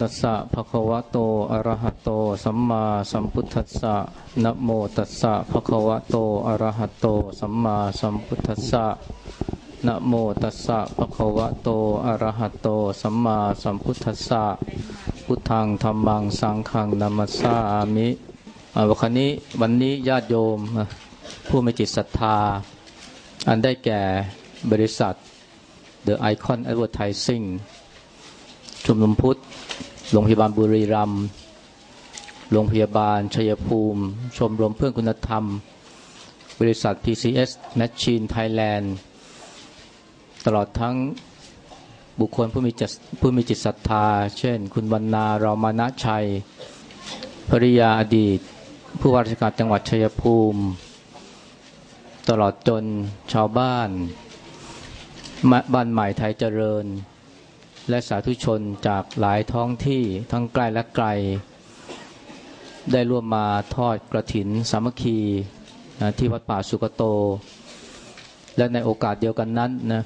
ตัสสะภะคะวะโต อะระหะโต สัมมาสัมพุทธัสสะนะโมตัสสะภะคะวะโต อะระหะโต สัมมาสัมพุทธัสสะนะโมตัสสะภะคะวะโต อะระหะโต สัมมาสัมพุทธัสสะ พุทธังธรรมัง สังฆังนามัสสามิวันนี้วันนี้ญาติโยมผู้มีจิตศรัทธา อันได้แก่บริษัท The Icon Advertising ชุมนุมพุทธ โรงพยาบาลบุรีรัมย์ โรงพยาบาลชัยภูมิ ชมรมเพื่อนคุณธรรม บริษัท PCS Machine Thailand ตลอดทั้งบุคคลผู้มีจิตผู้มีจิตศรัทธา เช่น คุณวรรณารามานะชัย ภริยาอดีต ผู้ว่าราชการจังหวัดชัยภูมิ ตลอดจนชาวบ้าน บ้านใหม่ไทยเจริญ และสาธุชนจากหลายท้องที่ทั้งใกล้และไกล ได้ร่วมมาทอดกระถินสามัคคีนะที่วัดป่าสุกโต และในโอกาสเดียวกันนั้นนะ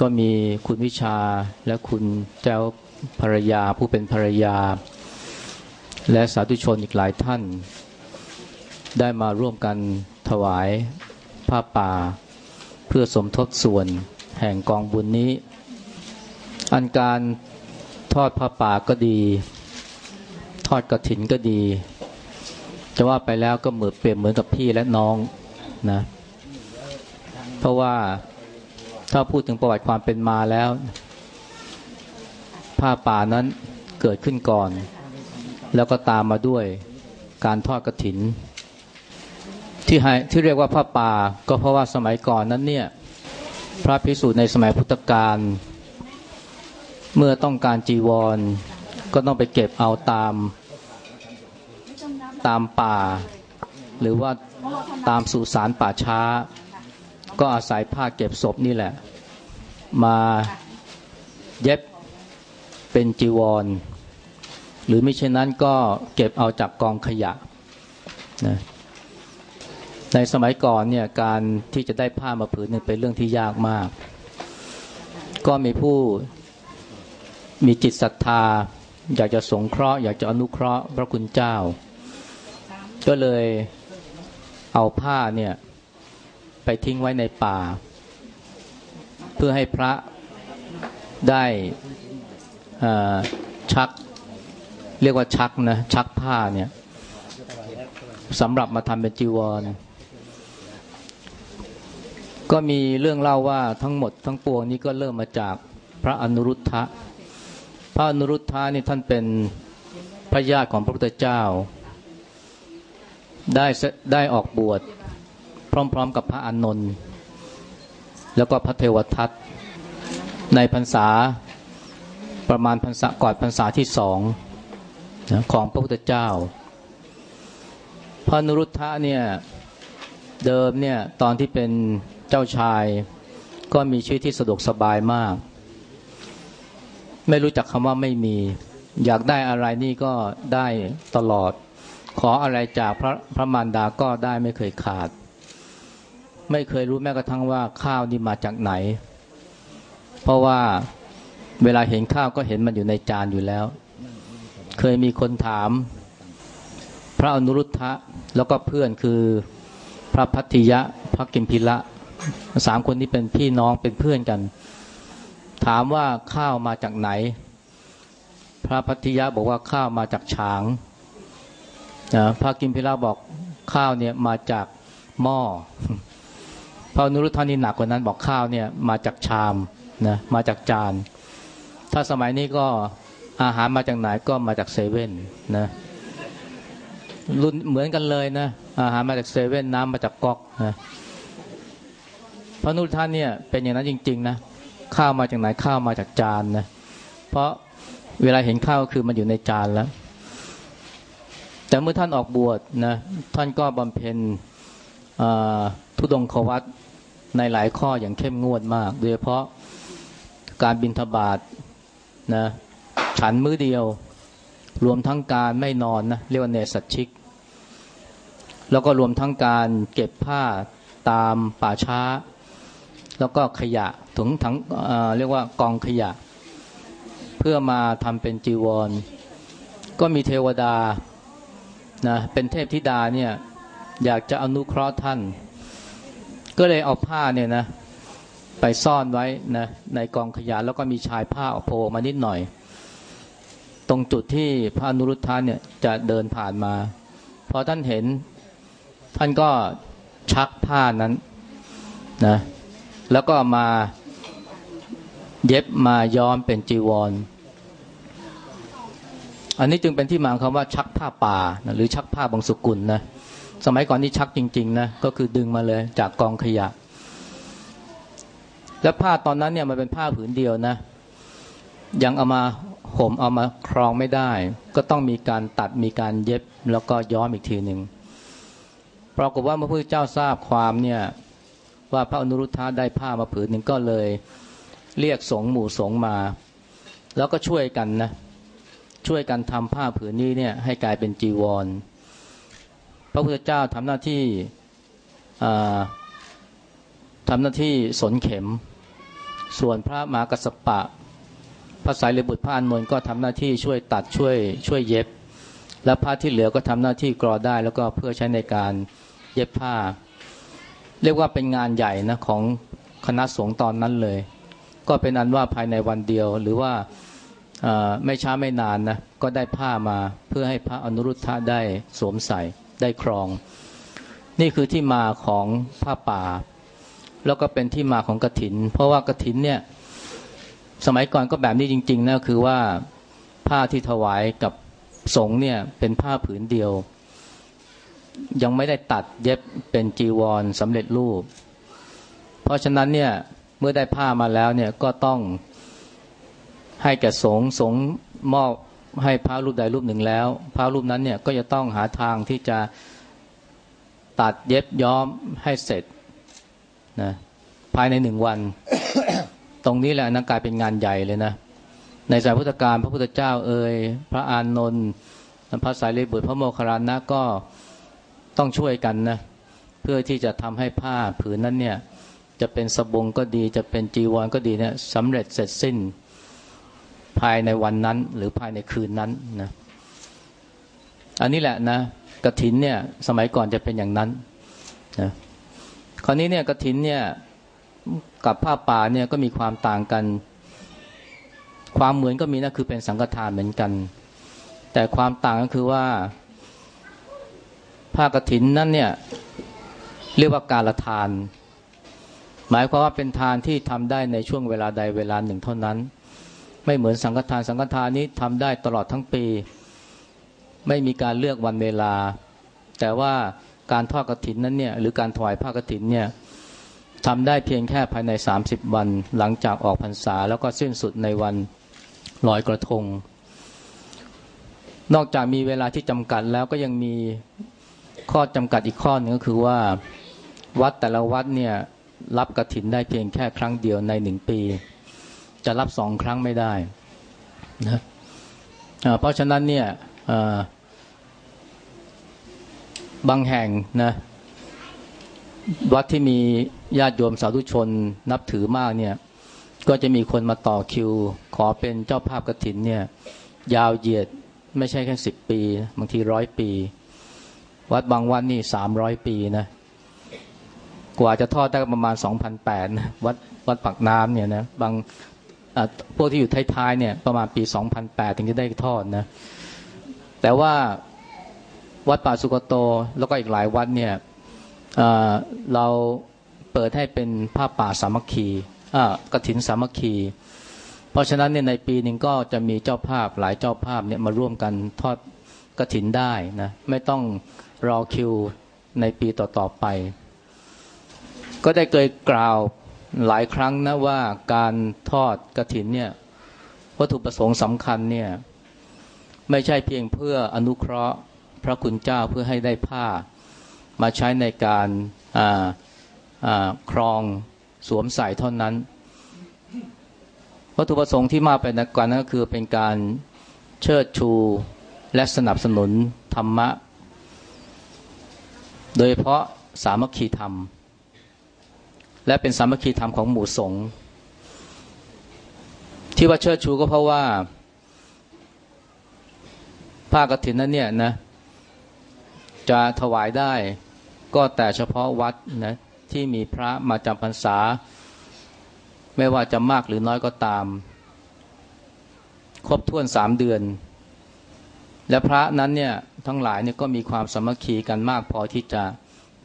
ก็มีคุณวิชาและคุณเจ้าภรรยาผู้เป็นภรรยา และสาธุชนอีกหลายท่าน ได้มาร่วมกันถวายผ้าป่า เพื่อสมทบส่วนแห่งกองบุญนี้ อันการทอดผ้าป่าก็ดี ทอดกระถินก็ดี จะว่าไปแล้วก็เหมือนเปรียบเหมือนกับพี่และน้องนะ เพราะว่าถ้าพูดถึงประวัติความเป็นมาแล้ว ผ้าป่านั้นเกิดขึ้นก่อน แล้วก็ตามมาด้วยการทอดกระถิน ที่ให้ที่เรียกว่าผ้าป่าก็เพราะว่าสมัยก่อนนั้นเนี่ย พระภิกษุในสมัยพุทธกาล เมื่อต้องการจีวร ก็ต้องไปเก็บเอาตาม ตามป่า หรือว่าตามสุสานป่าช้า ก็อาศัยผ้าเก็บศพนี่แหละ มาเย็บเป็นจีวร หรือไม่เช่นนั้นก็เก็บเอาจากกองขยะนะในสมัยก่อนเนี่ยการที่จะได้ผ้ามาผืนหนึ่งเป็นเรื่องที่ยากมาก ก็มีผู้ มีจิตศรัทธา อยากจะสงเคราะห์อยากจะอนุเคราะห์พระคุณเจ้า ก็เลยเอาผ้าเนี่ยไปทิ้งไว้ในป่า เพื่อให้พระได้ชัก เรียกว่าชักนะชักผ้าเนี่ยสำหรับมาทำเป็นจีวร ก็มีเรื่องเล่าว่าทั้งหมดทั้งปวงนี้ก็เริ่มมาจากพระอนุรุทธะ พระอนุรุทธะนี่ท่านเป็นพระญาติของพระพุทธเจ้า ได้ได้ออกบวชพร้อม ๆ กับพระอานนท์แล้วก็พระเทวทัตในพรรษาประมาณพรรษาก่อนพรรษาที่สองของพระพุทธเจ้า พระนรุทธะเนี่ยเดิมเนี่ยตอนที่เป็นเจ้าชายก็มีชีวิตที่สะดวกสบายมาก ไม่รู้จักคำว่าไม่มี อยากได้อะไรนี่ก็ได้ตลอด ขออะไรจากพระพระมารดาก็ได้ไม่เคยขาด ไม่เคยรู้แม้กระทั่งว่าข้าวนี่มาจากไหน เพราะว่าเวลาเห็นข้าวก็เห็นมันอยู่ในจานอยู่แล้ว เคยมีคนถาม พระอนุรุทธะแล้วก็เพื่อนคือพระพัทธิยะ พระกิมพิละสามคนนี้เป็นพี่น้องเป็นเพื่อนกัน ถามว่าข้าวมาจากไหน พระพัทธิยะบอกว่าข้าวมาจากฉางนะพระกิมพิละบอกข้าวเนี่ยมาจากหม้อพระนุรุทธานี่หนักกว่านั้นบอกข้าวเนี่ยมาจากชามนะมาจากจาน ถ้าสมัยนี้ก็อาหารมาจากไหนก็มาจากเซเว่นนะรุ่นเหมือนกันเลยนะอาหารมาจากเซเว่นน้ำมาจากก๊อกนะพระนุรุทธานเนี่ยเป็นอย่างนั้นจริง ๆ นะ ข้าวมาจากไหนข้าวมาจากจานนะเพราะเวลาเห็นข้าวคือมันอยู่ในจานแล้ว แต่เมื่อท่านออกบวชนะท่านก็บำเพ็ญทุดงควัตในหลายข้ออย่างเข้มงวดมาก โดยเฉพาะการบินทบาทนะฉันมื้อเดียว รวมทั้งการไม่นอนนะเรียกว่าเนสัตชิก แล้วก็รวมทั้งการเก็บผ้าตามป่าช้า แล้วก็ขยะถุงถังเเรียกว่ากองขยะ เพื่อมาทำเป็นจีวร ก็มีเทวดานะเป็นเทพธิดาเนี่ยอยากจะอนุเคราะห์ท่าน ก็เลยเอาผ้าเนี่ยนะไปซ่อนไว้นะในกองขยะแล้วก็มีชายผ้าออกโผล่มานิดหน่อย ตรงจุดที่พระนุรุทธานเนี่ยจะเดินผ่านมาพอท่านเห็นท่านก็ชักผ้านั้นนะ แล้วก็มาเย็บมาย้อมเป็นจีวร อันนี้จึงเป็นที่มาของคำว่าชักผ้าป่านะหรือชักผ้าบางสุกุลนะสมัยก่อนนี่ชักจริงๆนะก็คือดึงมาเลยจากกองขยะ แล้วผ้าตอนนั้นเนี่ยมันเป็นผ้าผืนเดียวนะ ยังเอามาห่มเอามาครองไม่ได้ ก็ต้องมีการตัดมีการเย็บแล้วก็ย้อมอีกทีหนึ่งปรากฏว่าเมื่อพระเจ้าทราบความเนี่ย ว่าพระอนุรุทธะได้ผ้ามาผืนหนึ่งก็เลย เรียกสงหมู่สงมา แล้วก็ช่วยกันนะ ช่วยกันทำผ้าผืนนี้เนี่ยให้กลายเป็นจีวร พระพุทธเจ้าทำหน้าที่ทำหน้าที่สนเข็ม ส่วนพระมหากัสปะพระสายเรบุตรพระอานนท์ก็ทำหน้าที่ช่วยตัดช่วยช่วยเย็บ และผ้าที่เหลือก็ทำหน้าที่กรอได้ แล้วก็เพื่อใช้ในการเย็บผ้า เรียกว่าเป็นงานใหญ่นะของคณะสงฆ์ตอนนั้นเลย ก็เป็นอันว่าภายในวันเดียวหรือว่าไม่ช้าไม่นานนะก็ได้ผ้ามาเพื่อให้พระอนุรุทธะได้สวมใส่ได้ครอง นี่คือที่มาของผ้าป่า แล้วก็เป็นที่มาของกระถิน เพราะว่ากระถินเนี่ยสมัยก่อนก็แบบนี้จริงๆนะคือว่าผ้าที่ถวายกับสงเนี่ยเป็นผ้าผืนเดียว ยังไม่ได้ตัดเย็บเป็นจีวรสำเร็จรูป เพราะฉะนั้นเนี่ยเมื่อได้ผ้ามาแล้วเนี่ยก็ต้องให้แก่สงสงมอบให้พระรูปใดรูปหนึ่งแล้วพระรูปนั้นเนี่ยก็จะต้องหาทางที่จะตัดเย็บย้อมให้เสร็จนะภายในหนึ่งวัน ตรงนี้แหละนะกลายเป็นงานใหญ่เลยนะ ในสายพุทธการพระพุทธเจ้าเอ่ยพระอานนท์พระสายเลบุตรพระโมคคัลลานะก็ ต้องช่วยกันนะเพื่อที่จะทำให้ผ้าผืนนั้นเนี่ยจะเป็นสบงก็ดี จะเป็นจีวรก็ดีเนี่ยสำเร็จเสร็จสิ้นภายในวันนั้น หรือภายในคืนนั้นนะอันนี้แหละนะกระถินเนี่ยสมัยก่อนจะเป็นอย่างนั้นนะคราวนี้เนี่ยกระถินเนี่ยกับผ้าป่าเนี่ยก็มีความต่างกัน ความเหมือนก็มีนะคือเป็นสังฆทานเหมือนกัน แต่ความต่างก็คือว่า ผ้ากรถินนั้นเนี่ยเรียกว่าการละทาน หมายความว่าเป็นทานที่ทำได้ในช่วงเวลาใดเวลาหนึ่งเท่านั้น ไม่เหมือนสังฆทานสังฆทานนี้ทำได้ตลอดทั้งปี ไม่มีการเลือกวันเวลา แต่ว่าการทอดกรถินนั้นเนี่ยหรือการถวายผ้ากรถินเนี่ยทำได้เพียงแค่ภายใน 30 วันหลังจากออกพรรษาแล้วก็สิ้นสุดในวันลอยกระทง นอกจากมีเวลาที่จำกัดแล้วก็ยังมี ข้อจำกัดอีกข้อหนึ่งก็คือว่าวัดแต่ละวัดเนี่ยรับกระถินได้เพียงแค่ครั้งเดียวในหนึ่งปี จะรับสองครั้งไม่ได้นะเพราะฉะนั้นเนี่ยบางแห่งนะวัดที่มีญาติโยมสาธุชนนับถือมากเนี่ย ก็จะมีคนมาต่อคิว ขอเป็นเจ้าภาพกระถินเนี่ย ยาวเหยียดไม่ใช่แค่สิบปี บางทีร้อยปี วัดบางวันนี่สามร้อยปีนะกว่าจะทอดได้ประมาณสองพันแปดวัดวัดปักน้ำเนี่ยนะบางพวกที่อยู่ท้ายๆเนี่ยประมาณปีสองพันแปดถึงจะได้ทอดนะแต่ว่าวัดป่าสุกโตแล้วก็อีกหลายวัดเนี่ยเราเปิดให้เป็นผ้าป่าสามัคคีกระถินสามัคคี เพราะฉะนั้นเนี่ยในปีหนึ่งก็จะมีเจ้าภาพหลายเจ้าภาพเนี่ยมาร่วมกันทอดกระถินได้นะไม่ต้อง รอคิวในปีต่อๆไป ก็ได้เคยกล่าวหลายครั้งนะว่าการทอดกระถินเนี่ยวัตถุประสงค์สำคัญเนี่ยไม่ใช่เพียงเพื่ออนุเคราะห์พระคุณเจ้าเพื่อให้ได้ผ้า มาใช้ในการครองสวมใส่เท่านั้น วัตถุประสงค์ที่มาเป็นกว่านั้นก็คือเป็นการเชิดชูและสนับสนุนธรรมะ โดยเพราะสามัคคีธรรม และเป็นสามัคคีธรรมของหมู่สงฆ์ที่ว่าเชิดชูก็เพราะว่าผ้ากฐินนั้นเนี่ยนะ จะถวายได้ก็แต่เฉพาะวัดนะที่มีพระมาจำพรรษา ไม่ว่าจะมากหรือน้อยก็ตาม ครบถ้วนสามเดือน และพระนั้นเนี่ยทั้งหลายเนี่ยก็มีความสมัคคีกันมากพอที่จะ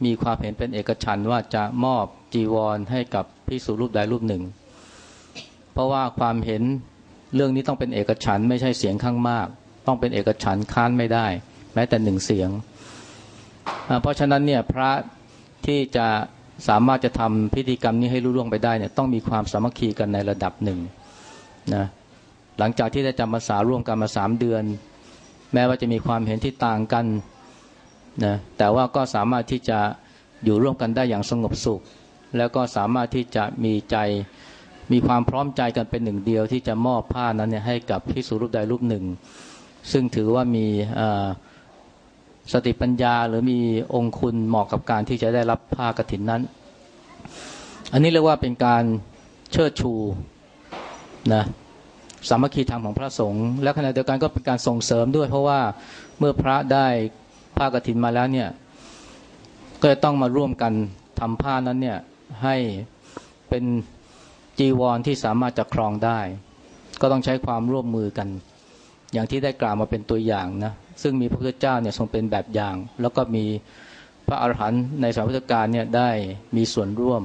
มีความเห็นเป็นเอกฉันว่าจะมอบจีวรให้กับพิสุรูปใดรูปหนึ่ง เพราะว่าความเห็นเรื่องนี้ต้องเป็นเอกฉันไม่ใช่เสียงข้างมาก ต้องเป็นเอกฉันค้านไม่ได้ แม้แต่หนึ่งเสียง เพราะฉะนั้นเนี่ยพระที่จะสามารถจะทำพิธีกรรมนี้ให้รุ่ร่วงไปได้เนี่ยต้องมีความสามัคคีกันในระดับหนึ่งนะหลังจากที่ได้จำภาษาร่วมกันมาสามเดือน แม้ว่าจะมีความเห็นที่ต่างกันนะแต่ว่าก็สามารถที่จะอยู่ร่วมกันได้อย่างสงบสุข แล้วก็สามารถที่จะมีใจมีความพร้อมใจกันเป็นหนึ่งเดียว ที่จะมอบผ้านั้นเนี่ยให้กับพิสุรูปใดรูปหนึ่ง ซึ่งถือว่ามีสติปัญญาหรือมีองคุณเหมาะกับการที่จะได้รับผ้ากรถินนั้น อันนี้เรียกว่าเป็นการเชิดชูนะ สามัคคีธรรมของพระสงฆ์และขณะเดียวกันก็เป็นการส่งเสริมด้วย เพราะว่าเมื่อพระได้ผ้ากรถินมาแล้วเนี่ยก็จะต้องมาร่วมกันทำผ้านั้นเนี่ยให้เป็นจีวรที่สามารถจะครองได้ ก็ต้องใช้ความร่วมมือกัน อย่างที่ได้กล่าวมาเป็นตัวอย่างนะซึ่งมีพระพุทธเจ้าเนี่ยทรงเป็นแบบอย่าง แล้วก็มีพระอาหารหันต์ในสมัยพุทธกาลเนี่ยได้มีส่วนร่วม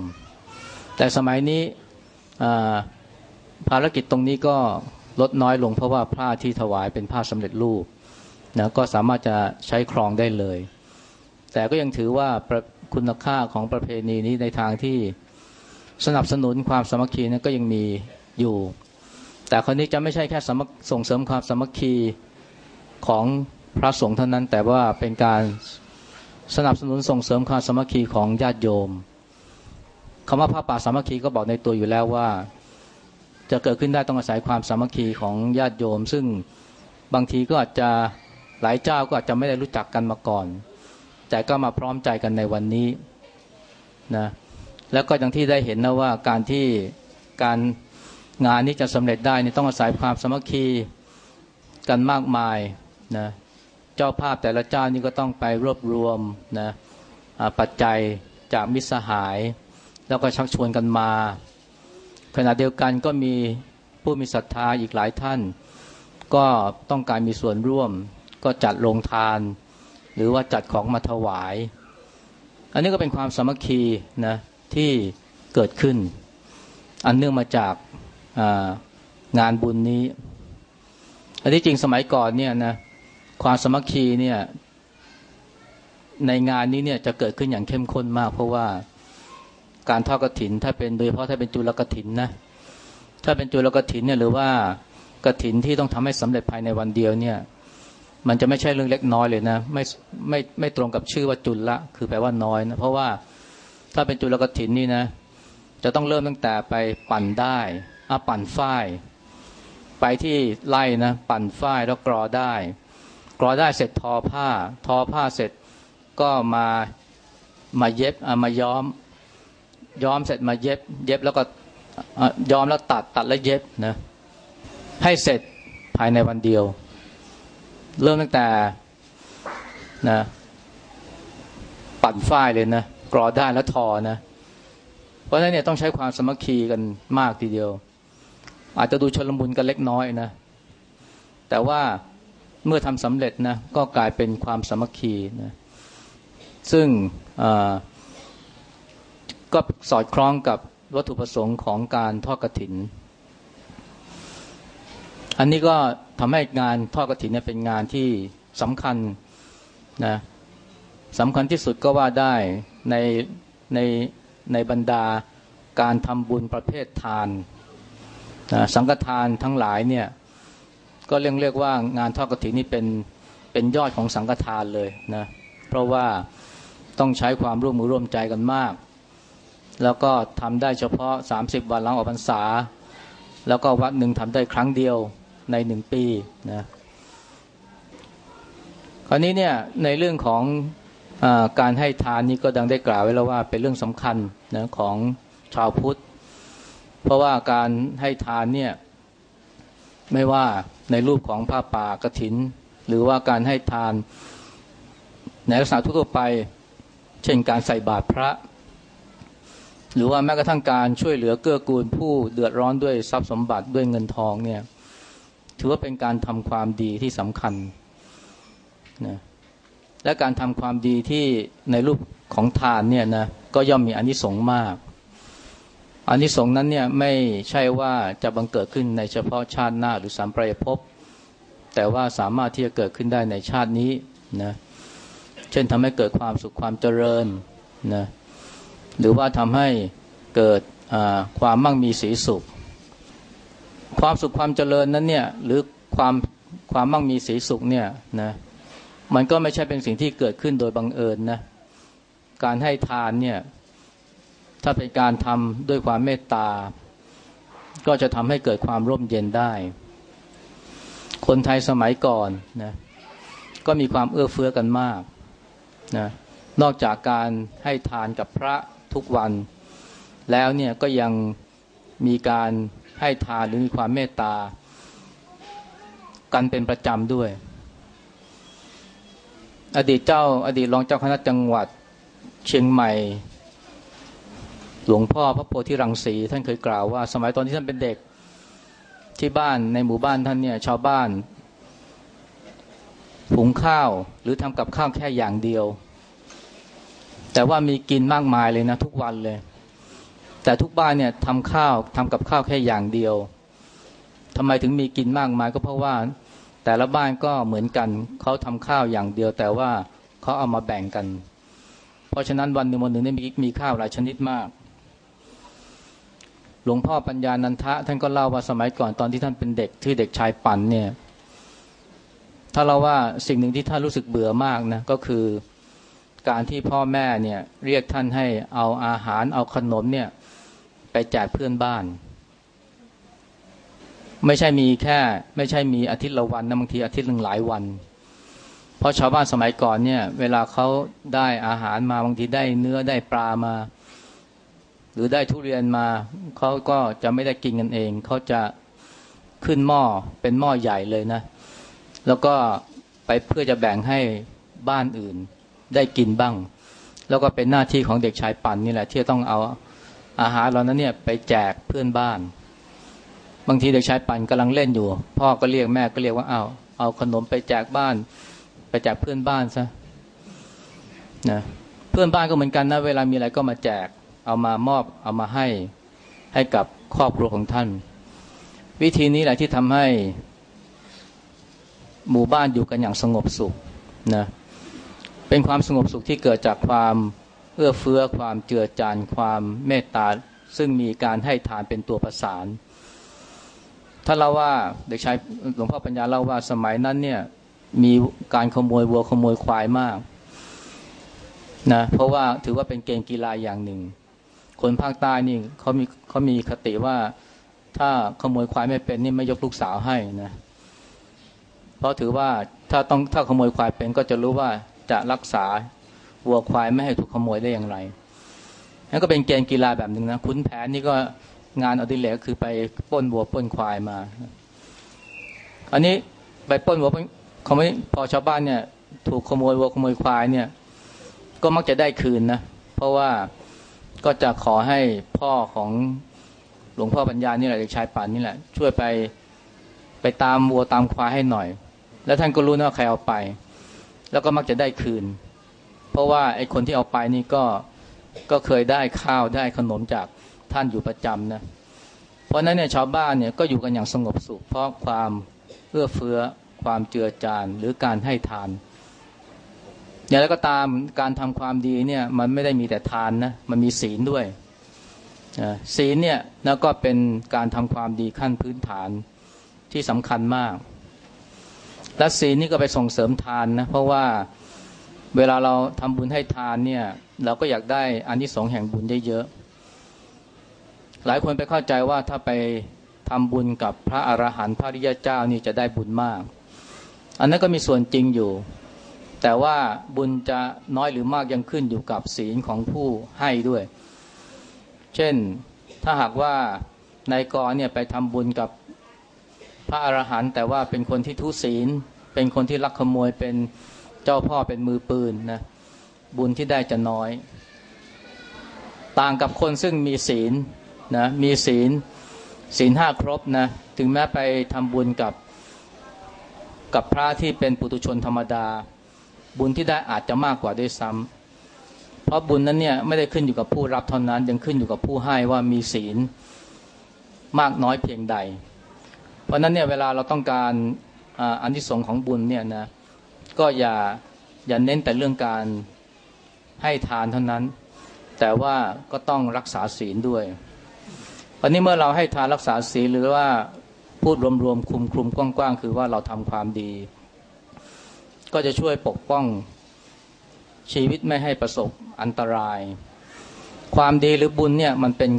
แต่สมัยนี้ ภารกิจตรงนี้ก็ลดน้อยลงเพราะว่าผ้าที่ถวายเป็นผ้าสำเร็จรูปนะก็สามารถจะใช้ครองได้เลย แต่ก็ยังถือว่าคุณค่าของประเพณีนี้ในทางที่สนับสนุนความสมัคคีนั้นก็ยังมีอยู่ แต่คนนี้จะไม่ใช่แค่ส่งเสริมความสมัคคีของพระสงฆ์เท่านั้น แต่ว่าเป็นการสนับสนุนส่งเสริมความสมัคคีของญาติโยมคำว่าพระป่าสามัคคีก็บอกในตัวอยู่แล้วว่า จะเกิดขึ้นได้ต้องอาศัยความสามัคคีของญาติโยม ซึ่งบางทีก็อาจจะหลายเจ้าก็อาจจะไม่ได้รู้จักกันมาก่อน แต่ก็มาพร้อมใจกันในวันนี้นะแล้วก็อย่างที่ได้เห็นนะว่าการที่การงานนี้จะสำเร็จได้นี่ต้องอาศัยความสามัคคีกันมากมายนะเจ้าภาพแต่ละเจ้านี่ก็ต้องไปรวบรวมนะปัจจัยจากมิตรสหาย แล้วก็ชักชวนกันมา ขณะเดียวกันก็มีผู้มีศรัทธาอีกหลายท่าน ก็ต้องการมีส่วนร่วม ก็จัดโรงทาน หรือว่าจัดของมาถวาย อันนี้ก็เป็นความสามัคคีนะที่เกิดขึ้น อันเนื่องมาจากงานบุญนี้ อันที่จริงสมัยก่อนเนี่ยนะความสมัคคีเนี่ยในงานนี้เนี่ยจะเกิดขึ้นอย่างเข้มข้นมาก เพราะว่า การทอดกระถิน ถ้าเป็นโดยเฉพาะถ้าเป็นจุลกระถินนะถ้าเป็นจุลกระถินเนี่ยหรือว่ากระถินที่ต้องทำให้สำเร็จภายในวันเดียวเนี่ย มันจะไม่ใช่เรื่องเล็กน้อยเลยนะ ไม่ไม่ไม่ตรงกับชื่อว่าจุลละคือแปลว่าน้อยนะเพราะว่าถ้าเป็นจุลกรถินนี่นะ จะต้องเริ่มตั้งแต่ไปปั่นได้อาปั่นฝ้าย ไปที่ไล่นะ ปั่นฝ้ายแล้วกรอได้ กรอได้เสร็จทอผ้า ทอผ้าเสร็จก็มามาเย็บมาย้อม ย้อมเสร็จมาเย็บ เย็บแล้วก็ย้อมแล้วตัดตัดแล้วเย็บนะให้เสร็จภายในวันเดียว เริ่มตั้งแต่นะปั่นฝ้ายเลยนะกรอได้และทอนะ เพราะฉะนั้นเนี่ยต้องใช้ความสมัคคีกันมากทีเดียว อาจจะดูชนลมุนกันเล็กน้อยนะ แต่ว่าเมื่อทำสำเร็จนะก็กลายเป็นความสมัคคีนะซึ่ง ก็สอดคล้องกับวัตถุประสงค์ของการทอดกระถิน อันนี้ก็ทำให้งานทอดกระถินเนี่ยเป็นงานที่สำคัญนะสำคัญที่สุดก็ว่าได้ในในในบรรดาการทำบุญประเภททานนะสังฆทานทั้งหลายเนี่ยก็เรียกเรียกว่างานทอดกฐินนี่เป็นเป็นยอดของสังฆทานเลยนะเพราะว่าต้องใช้ความร่วมมือร่วมใจกันมาก แล้วก็ทำได้เฉพาะ 30 วันหลังออกพรรษา แล้วก็วัดหนึ่งทำได้ครั้งเดียวในหนึ่งปีนะคราวนี้เนี่ยในเรื่องของการให้ทานนี้ก็ดังได้กล่าวไว้แล้วว่าเป็นเรื่องสำคัญนะของชาวพุทธ เพราะว่าการให้ทานเนี่ยไม่ว่าในรูปของผ้าป่ากระถิน หรือว่าการให้ทานในลักษณะทั่วไป เช่นการใส่บาตรพระ หรือว่าแม้กระทั่งการช่วยเหลือเกื้อกูลผู้เดือดร้อนด้วยทรัพย์สมบัติด้วยเงินทองเนี่ย ถือว่าเป็นการทำความดีที่สำคัญนะและการทำความดีที่ในรูปของทานเนี่ยนะก็ย่อมมีอนิสงส์มากอานิสงส์นั้นเนี่ยไม่ใช่ว่าจะบังเกิดขึ้นในเฉพาะชาติหน้าหรือสามปรายภพแต่ว่าสามารถที่จะเกิดขึ้นได้ในชาตินี้นะเช่นทำให้เกิดความสุขความเจริญนะ หรือว่าทำให้เกิดความมั่งมีสีสุข ความสุขความเจริญนั้นเนี่ยหรือความความมั่งมีสีสุขเนี่ยนะมันก็ไม่ใช่เป็นสิ่งที่เกิดขึ้นโดยบังเอิญนะการให้ทานเนี่ยถ้าเป็นการทำด้วยความเมตตา ก็จะทำให้เกิดความร่มเย็นได้ คนไทยสมัยก่อนนะก็มีความเอื้อเฟื้อกันมากนะนอกจากการให้ทานกับพระ ทุกวัน แล้วเนี่ยก็ยังมีการให้ทานหรือมีความเมตตา กันเป็นประจำด้วย อดีตเจ้า อดีตรองเจ้าคณะจังหวัดเชียงใหม่ หลวงพ่อพระโพธิรังสีท่านเคยกล่าวว่า สมัยตอนที่ท่านเป็นเด็กที่บ้านในหมู่บ้านท่านเนี่ยชาวบ้านหุงข้าวหรือทำกับข้าวแค่อย่างเดียว แต่ว่ามีกินมากมายเลยนะทุกวันเลย แต่ทุกบ้านเนี่ยทำข้าวทำกับข้าวแค่อย่างเดียว ทำไมถึงมีกินมากมายก็เพราะว่า แต่ละบ้านก็เหมือนกันเขาทำข้าวอย่างเดียว แต่ว่าเขาเอามาแบ่งกัน เพราะฉะนั้นวันหนึ่งวันหนึ่งได้มีมีข้าวหลายชนิดมาก หลวงพ่อปัญญานันทะ ท่านก็เล่าว่าสมัยก่อนตอนที่ท่านเป็นเด็กที่เด็กชายปันเนี่ย ถ้าเราว่าสิ่งหนึ่งที่ท่านรู้สึกเบื่อมากนะก็คือ การที่พ่อแม่เนี่ยเรียกท่านให้เอาอาหารเอาขนมเนี่ยไปแจกเพื่อนบ้าน ไม่ใช่มีแค่ ไม่ใช่มีอาทิตย์ละวันนะบางทีอาทิตย์หนึ่งหลายวัน เพราะชาวบ้านสมัยก่อนเนี่ย เวลาเขาได้อาหารมาบางทีได้เนื้อได้ปลามา หรือได้ทุเรียนมาเขาก็จะไม่ได้กินกันเองเขาจะขึ้นหม้อเป็นหม้อใหญ่เลยนะ แล้วก็ไปเพื่อจะแบ่งให้บ้านอื่น ได้กินบ้าง แล้วก็เป็นหน้าที่ของเด็กชายปันนี่แหละที่ต้องเอาอาหารเหล่านั้นเนี่ยไปแจกเพื่อนบ้าน บางทีเด็กชายปันกำลังเล่นอยู่ พ่อก็เรียกแม่ก็เรียกว่าเอาเอาขนมไปแจกบ้าน ไปแจกเพื่อนบ้านซะนะเพื่อนบ้านก็เหมือนกันนะเวลามีอะไรก็มาแจก เอามามอบเอามาให้ให้กับครอบครัวของท่าน วิธีนี้แหละที่ทำให้หมู่บ้านอยู่กันอย่างสงบสุขนะ เป็นความสงบสุขที่เกิดจากความเอื้อเฟื้อความเจือจานความเมตตาซึ่งมีการให้ทานเป็นตัวประสาน ถ้าเราว่าเด็กชายหลวงพ่อปัญญาเล่าว่าสมัยนั้นเนี่ยมีการขโมยวัวขโมยควายมากนะเพราะว่าถือว่าเป็นเกมกีฬาอย่างหนึ่ง คนภาคใต้นี่เขามีเขามีคติว่าถ้าขโมยควายไม่เป็นนี่ไม่ยกลูกสาวให้นะเพราะถือว่าถ้าต้องถ้าขโมยควายเป็นก็จะรู้ว่า จะรักษาวัวควายไม่ให้ถูกขโมยได้อย่างไรนั่นก็เป็นเกณฑ์กีฬาแบบหนึ่งนะขุนแผนนี่ก็งานอดิเรกคือไปป้นวัวป้นควายมา อันนี้ไปป้นวัวเขาไม่พอชาวบ้านเนี่ย ถูกขโมยวัวขโมยควายเนี่ย ก็มักจะได้คืนนะเพราะว่าก็จะขอให้พ่อของหลวงพ่อปัญญานี่แหละเด็กชายป่านนี่แหละ ช่วยไปไปตามวัวตามควายให้หน่อย แล้วท่านก็รู้นะว่าใครเอาไป แล้วก็มักจะได้คืน เพราะว่าไอ้คนที่เอาไปนี่ก็ก็เคยได้ข้าวได้ขนมจากท่านอยู่ประจำนะเพราะนั้นเนี่ยชาวบ้านเนี่ยก็อยู่กันอย่างสงบสุข เพราะความเอื้อเฟื้อความเจือจานหรือการให้ทานอย่างไรก็ตามการทำความดีเนี่ยมันไม่ได้มีแต่ทานนะมันมีศีลด้วยศีลเนี่ยแล้วก็เป็นการทำความดีขั้นพื้นฐานที่สำคัญมาก และศีลนี่ก็ไปส่งเสริมทานนะเพราะว่าเวลาเราทำบุญให้ทานเนี่ย เราก็อยากได้อานิสงส์แห่งบุญได้เยอะหลายคนไปเข้าใจว่าถ้าไปทำบุญกับพระอรหันต์พระริยเจ้านี่จะได้บุญมาก อันนั้นก็มีส่วนจริงอยู่ แต่ว่าบุญจะน้อยหรือมากยังขึ้นอยู่กับศีลของผู้ให้ด้วย เช่นถ้าหากว่านายกรเนี่ยไปทำบุญกับ ระอรหันต์แต่ว่าเป็นคนที่ทุศีล เป็นคนที่ลักขโมยเป็นเจ้าพ่อเป็นมือปืนนะบุญที่ได้จะน้อย ต่างกับคนซึ่งมีศีลนะมีศีลศีลห้าครบนะถึงแม้ไปทำบุญกับกับพระที่เป็นปุถุชนธรรมดา บุญที่ได้อาจจะมากกว่าด้วยซ้ำเพราะบุญนั้นเนี่ยไม่ได้ขึ้นอยู่กับผู้รับเท่านั้นยังขึ้นอยู่กับผู้ให้ว่ามีศีลมากน้อยเพียงใด เพราะนั้นเนี่ยเวลาเราต้องการอันที่สงของบุญเนี่ยนะก็อย่าอย่าเน้นแต่เรื่องการให้ทานเท่านั้น แต่ว่าก็ต้องรักษาศีลด้วยวันนี้เมื่อเราให้ทานรักษาศีลหรือว่าพูดรวมๆคุมคลุมกว้างๆ คือว่าเราทำความดี ก็จะช่วยปกป้องชีวิตไม่ให้ประสบอันตราย ความดีหรือบุญเนี่ยมันเป็น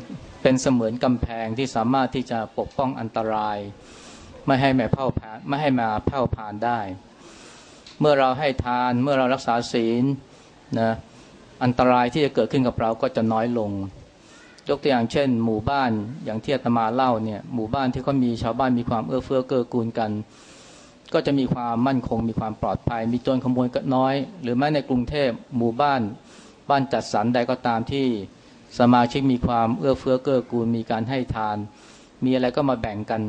เป็นเสมือนกำแพงที่สามารถที่จะปกป้องอันตราย ไม่ให้แม่เผ่าผ่านไม่ให้มาเผ่าผ่านได้ เมื่อเราให้ทานเมื่อเรารักษาศีลนะอันตรายที่จะเกิดขึ้นกับเราก็จะน้อยลง ยกตัวอย่างเช่น หมู่บ้านอย่างที่อาตมาเล่าเนี่ยหมู่บ้านที่เขามีชาวบ้านมีความเอื้อเฟื้อเกื้อกูลกัน ก็จะมีความมั่นคง มีความปลอดภัย มีโจรขโมยก็น้อย หรือแม้ในกรุงเทพหมู่บ้านบ้านจัดสรรใดก็ตามที่สมาชิกมีความเอื้อเฟื้อเกื้อกูลมีการให้ทาน มีอะไรก็มาแบ่งกัน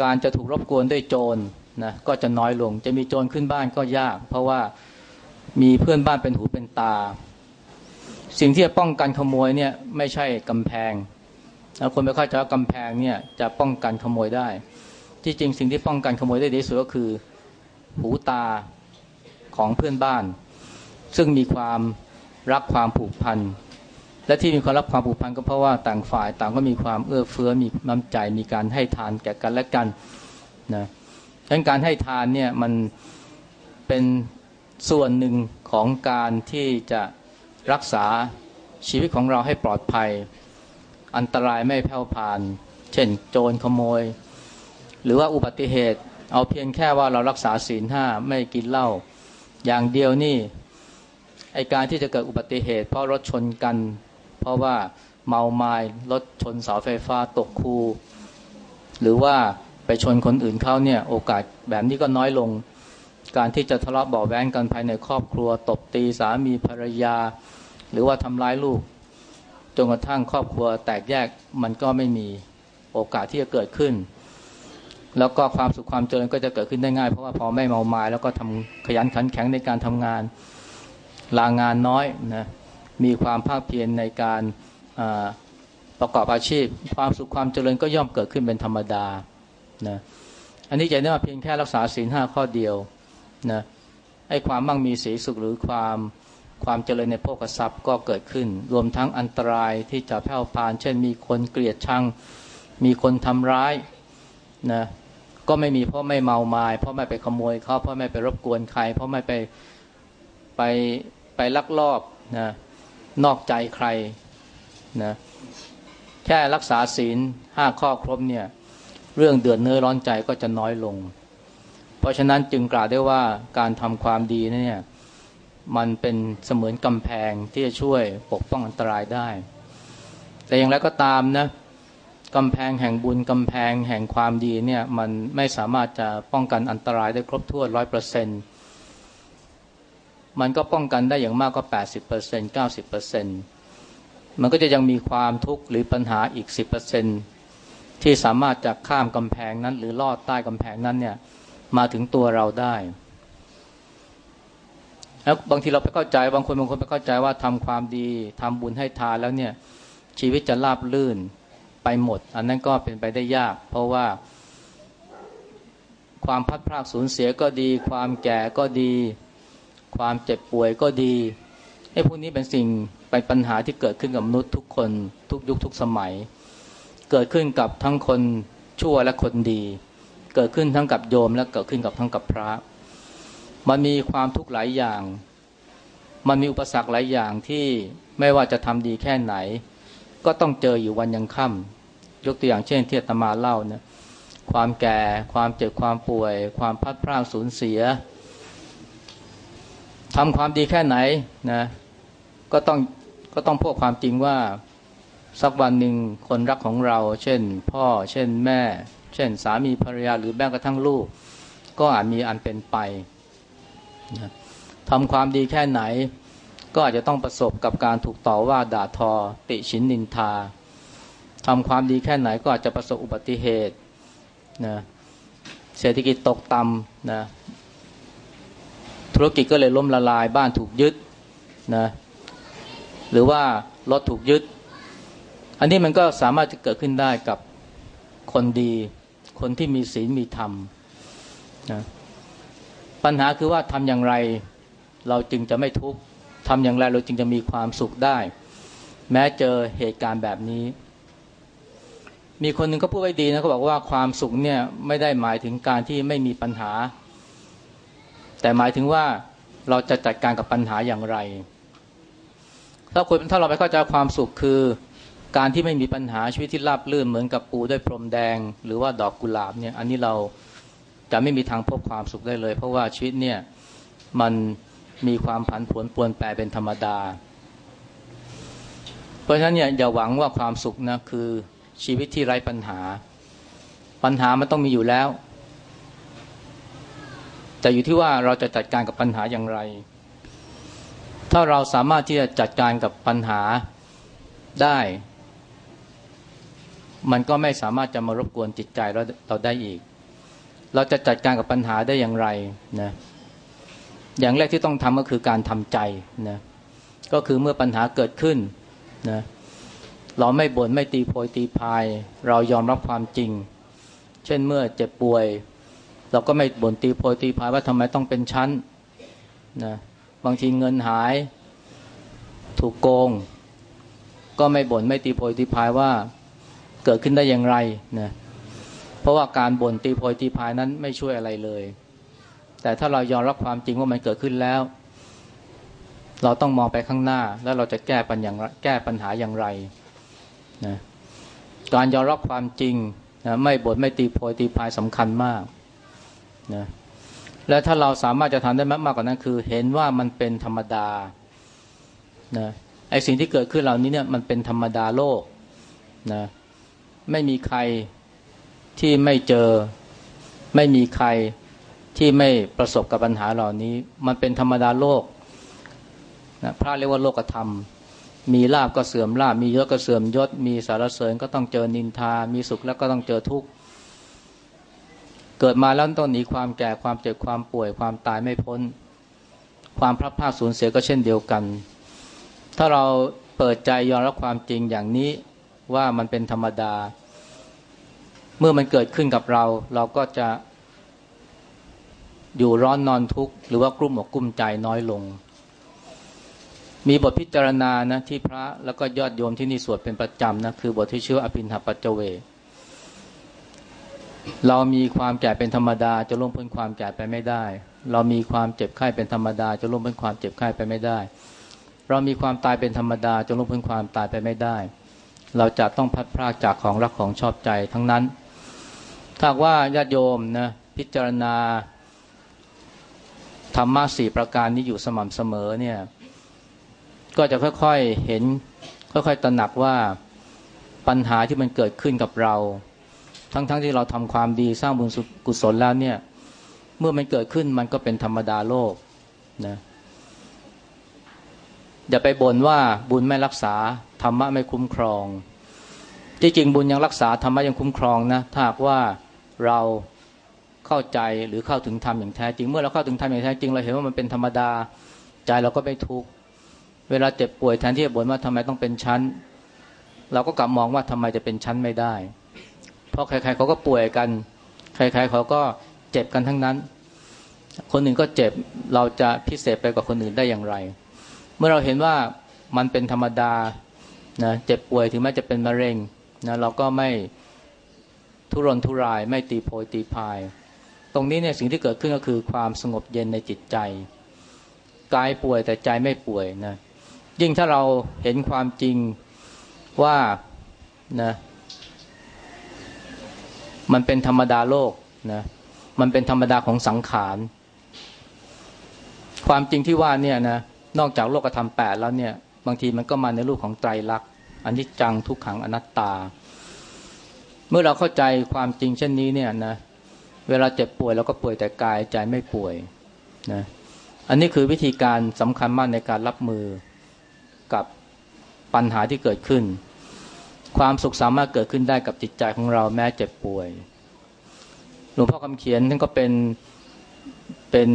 การจะถูกรบกวนด้วยโจรนะก็จะน้อยลง จะมีโจรขึ้นบ้านก็ยาก เพราะว่ามีเพื่อนบ้านเป็นหูเป็นตา สิ่งที่จะป้องกันขโมยเนี่ยไม่ใช่กำแพงคนไม่เข้าใจว่ากำแพงเนี่ยจะป้องกันขโมยได้ ที่จริงสิ่งที่ป้องกันขโมยได้ดีสุดก็คือ หูตาของเพื่อนบ้าน ซึ่งมีความรักความผูกพัน และที่มีความรักความผูกพันก็เพราะว่าต่างฝ่ายต่างก็มีความเอื้อเฟื้อมีน้ำใจมีการให้ทานแก่กันและกันนะดังนั้นการให้ทานเนี่ยมันเป็นส่วนหนึ่งของการที่จะรักษาชีวิตของเราให้ปลอดภัย อันตรายไม่แผ่วผ่าน เช่น โจรขโมย หรือว่าอุบัติเหตุ เอาเพียงแค่ว่าเรารักษาศีลห้าไม่กินเหล้าอย่างเดียวนี่ไอการที่จะเกิดอุบัติเหตุ เพราะรถชนกัน เพราะว่าเมาไมา้รถชนเสาไฟฟ้าตกคู หรือว่าไปชนคนอื่นเข้าเนี่ย โอกาสแบบนี้ก็น้อยลง การที่จะทะเลาะเบาแว้งกันภายในครอบครัว ตบตีสามีภรรยา หรือว่าทำร้ายลูกจนกระทั่งครอบครัวแตกแยกมันก็ไม่มีโอกาสที่จะเกิดขึ้น แล้วก็ความสุขความเจริญก็จะเกิดขึ้นได้ง่าย เพราะว่าพอไม่เมาไมา้แล้วก็ทำขยันขันแข็งในการทำงานลางานน้อยนะ มีความภาคเพียรในการประกอบอาชีพ ความสุขความเจริญก็ย่อมเกิดขึ้นเป็นธรรมดานะอันนี้จะได้มาเพียงแค่รักษาศีลห้าข้อเดียวนะให้ความมั่งมีสีสุขหรือความความเจริญในโภคทรัพย์ก็เกิดขึ้น รวมทั้งอันตรายที่จะแพร่พาน เช่นมีคนเกลียดชัง มีคนทำร้ายนะก็ไม่มีเพราะไม่เมาไมา้เพราะไม่ไปขโมยเขาเพราะไม่ไปรบกวนใคร เพราะไม่ไปไปไปลักลอบนะ นอกใจใครนะแค่รักษาศีลห้าข้อครบเนี่ย เรื่องเดือดเนื้อร้อนใจก็จะน้อยลง เพราะฉะนั้นจึงกล่าวได้ว่าการทำความดีเนี่ยมันเป็นเสมือนกำแพงที่จะช่วยปกป้องอันตรายได้ แต่อย่างไรก็ตามนะกำแพงแห่งบุญกำแพงแห่งความดีเนี่ยมันไม่สามารถจะป้องกันอันตรายได้ครบถ้วนร้อยเปอร์เซ็นต์ มันก็ป้องกันได้อย่างมากก็แปดสิบเปอร์เซ็นต์เก้าสิบเปอร์เซ็นต์มันก็จะยังมีความทุกข์หรือปัญหาอีกสิบเปอร์เซ็นต์ที่สามารถจะข้ามกำแพงนั้น หรือลอดใต้กำแพงนั้นเนี่ยมาถึงตัวเราได้แล้วบางทีเราไปเข้าใจบางคนบางคนไปเข้าใจว่าทำความดีทำบุญให้ทานแล้วเนี่ย ชีวิตจะราบลื่นไปหมด อันนั้นก็เป็นไปได้ยาก เพราะว่า ความพัดพลาดสูญเสียก็ดี ความแก่ก็ดี ความเจ็บป่วยก็ดีไอ้พวกนี้เป็นสิ่งเป็นปัญหาที่เกิดขึ้นกับมนุษย์ทุกคนทุกยุคทุกสมัย เกิดขึ้นกับทั้งคนชั่วและคนดี เกิดขึ้นทั้งกับโยมและเกิดขึ้นกับทั้งกับพระ มันมีความทุกข์หลายอย่าง มันมีอุปสรรคหลายอย่างที่ไม่ว่าจะทำดีแค่ไหน ก็ต้องเจออยู่วันยังค่ำยกตัวอย่างเช่นที่ตมาเล่านะความแก่ความเจ็บความป่วย ความพัดพลาดสูญเสีย ทำความดีแค่ไหนนะก็ต้องก็ต้องพบความจริงว่าสักวันหนึ่งคนรักของเรา เช่น พ่อ เช่นแม่ เช่น สามีภรรยาหรือแม้กระทั่งลูก ก็อาจมีอันเป็นไปนะทำความดีแค่ไหน ก็อาจจะต้องประสบกับการถูกต่อว่าด่าทอ ติชินนินทาทำความดีแค่ไหนก็อาจจะประสบอุบัติเหตุนะเศรษฐกิจตกต่ำนะ ธุรกิจก็เลยล่มละลายบ้านถูกยึดนะหรือว่ารถถูกยึด อันนี้มันก็สามารถจะเกิดขึ้นได้กับคนดี คนที่มีศีลมีธรรมนะปัญหาคือว่าทำอย่างไรเราจึงจะไม่ทุกข์ทำอย่างไรเราจึงจะมีความสุขได้ แม้เจอเหตุการณ์แบบนี้ มีคนหนึ่งก็พูดไว้ดีนะเขาบอกว่าความสุขเนี่ยไม่ได้หมายถึงการที่ไม่มีปัญหา แต่หมายถึงว่าเราจะจัดการกับปัญหาอย่างไร ถ้าคนถ้าเราไปเข้าใจความสุขคือ การที่ไม่มีปัญหาชีวิตที่ราบรื่นเหมือนกับปูด้วยพรมแดง หรือว่าดอกกุหลาบเนี่ยอันนี้เราจะไม่มีทางพบความสุขได้เลย เพราะว่าชีวิตเนี่ยมันมีความผันผวนปวนแปรเป็นธรรมดา เพราะฉะนั้นเนี่ยอย่าหวังว่าความสุขนะคือชีวิตที่ไร้ปัญหา ปัญหามันต้องมีอยู่แล้ว แต่อยู่ที่ว่าเราจะจัดการกับปัญหาอย่างไร ถ้าเราสามารถที่จะจัดการกับปัญหาได้ มันก็ไม่สามารถจะมารบกวนจิตใจเราเราได้อีก เราจะจัดการกับปัญหาได้อย่างไรนะอย่างแรกที่ต้องทำก็คือการทำใจนะก็คือเมื่อปัญหาเกิดขึ้นนะเราไม่บน่นไม่ตีโพยตีพาย เรายอมรับความจริง เช่นเมื่อเจ็บป่วย เราก็ไม่บ่นตีโพยตีพายว่าทำไมต้องเป็นชั้นนะบางทีเงินหายถูกโกง ก็ไม่บน่นไม่ตีโพยตีพายว่าเกิดขึ้นได้อย่างไรนะเพราะว่าการบ่นตีโพยตีพายนั้นไม่ช่วยอะไรเลย แต่ถ้าเรายอมรับความจริงว่ามันเกิดขึ้นแล้ว เราต้องมองไปข้างหน้าแล้วเราจะแก้ปัญหาแก้ปัญหาอย่างไรนะการยอมรับความจริงนะไม่บดไม่ตีโพยตีพายสำคัญมาก นะและถ้าเราสามารถจะทำได้มากกว่านั้นคือ เห็นว่ามันเป็นธรรมดานะไอสิ่งที่เกิดขึ้นเหล่านี้เนี่ยมันเป็นธรรมดาโลกนะไม่มีใครที่ไม่เจอ ไม่มีใครที่ไม่ประสบกับปัญหาเหล่านี้ มันเป็นธรรมดาโลกนะพระเรียกว่าโลกธรรม มีลาบก็เสื่อมลาบมียศก็เสื่อมยศ มีสารเสริญก็ต้องเจอนินทา มีสุขแล้วก็ต้องเจอทุกข์ เกิดมาแล้วต้องหนีความแก่ความเจ็บความป่วยความตายไม่พ้น ความพลัดพรากสูญเสียก็เช่นเดียวกัน ถ้าเราเปิดใจยอมรับความจริงอย่างนี้ว่ามันเป็นธรรมดา เมื่อมันเกิดขึ้นกับเรา เราก็จะ อยู่ร้อนนอนทุกข์หรือว่ากลุ้มอกกลุ้มใจน้อยลง มีบทพิจารณานะที่พระแล้วก็ยอดโยมที่นี่สวดเป็นประจำนะคือบทที่ชื่ออภินหปัจเจเว เรามีความแก่เป็นธรรมดาจะล่วงพ้นความแก่ไปไม่ได้ เรามีความเจ็บไข้เป็นธรรมดาจะล่วงพ้นความเจ็บไข้ไปไม่ได้ เรามีความตายเป็นธรรมดาจะล่วงพ้นความตายไปไม่ได้ เราจะต้องพัดพรากจากของรักของชอบใจทั้งนั้น ถ้าว่าญาติโยมนะพิจารณาธรรมะสี่ประการนี้อยู่สม่ำเสมอเนี่ย ก็จะค่อยๆเห็นค่อยๆตระหนักว่าปัญหาที่มันเกิดขึ้นกับเรา ทั้งๆทที่เราทำความดีสร้างบุญกุศลแล้วเนี่ย เมื่อมันเกิดขึ้นมันก็เป็นธรรมดาโลกนะอย่าไปบ่นว่าบุญไม่รักษาธรรมะไม่คุ้มครอง ที่จริงบุญยังรักษาธรรมะยังคุ้มครองนะถ้าหากว่าเราเข้าใจหรือเข้าถึงธรรมอย่างแท้จริง เมื่อเราเข้าถึงธรรมอย่างแท้จริงเราเห็นว่ามันเป็นธรรมดาใจเราก็ไม่ทุกข์เวลาเจ็บป่วยแทนที่จะบ่นว่าทำไมต้องเป็นชั้น เราก็กลับมองว่าทำไมจะเป็นชั้นไม่ได้ เพราะใครๆเขาก็ป่วยกัน ใครๆเขาก็เจ็บกันทั้งนั้น คนหนึ่งก็เจ็บเราจะพิเศษไปกว่าคนอื่นได้อย่างไร เมื่อเราเห็นว่ามันเป็นธรรมดานะเจ็บป่วยถึงแม้จะเป็นมะเร็งนะเราก็ไม่ทุรนทุรายไม่ตีโพยตีพาย ตรงนี้เนี่ยสิ่งที่เกิดขึ้นก็คือความสงบเย็นในจิตใจกายป่วยแต่ใจไม่ป่วยนะยิ่งถ้าเราเห็นความจริงว่านะ มันเป็นธรรมดาโลกนะมันเป็นธรรมดาของสังขารความจริงที่ว่าเนี่ยนะนอกจากโลกธรรมแปดแล้วเนี่ย บางทีมันก็มาในรูปของไตรลักษณ์อันนี้จังทุกขังอนัตตา เมื่อเราเข้าใจความจริงเช่นนี้เนี่ยนะเวลาเจ็บป่วยเราก็ป่วยแต่กายใจไม่ป่วยนะอันนี้คือวิธีการสำคัญมากในการรับมือกับปัญหาที่เกิดขึ้น ความสุขสามารถเกิดขึ้นได้กับจิตใจของเราแม้เจ็บป่วย หลวงพ่อคำเขียนท่านก็เป็นเป็น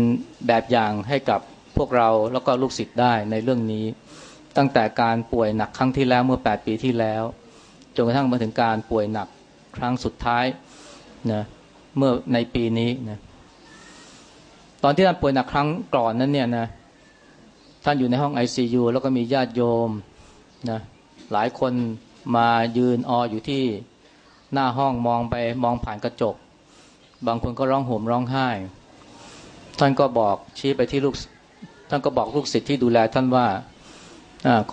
แบบอย่างให้กับพวกเราแล้วก็ลูกศิษย์ได้ในเรื่องนี้ ตั้งแต่การป่วยหนักครั้งที่แล้วเมื่อ 8 ปีที่แล้วจนกระทั่งมาถึงการป่วยหนักครั้งสุดท้ายนะเมื่อในปีนี้นะตอนที่ท่านป่วยหนักครั้งก่อนนั้นเนี่ยนะท่านอยู่ในห้องไอซียูแล้วก็มีญาติโยมนะหลายคน มายืนอออยู่ที่หน้าห้องมองไปมองผ่านกระจก บางคนก็ร้องห่มร้องไห้ ท่านก็บอกชี้ไปที่ลูกท่านก็บอกลูกศิษย์ที่ดูแลท่านว่า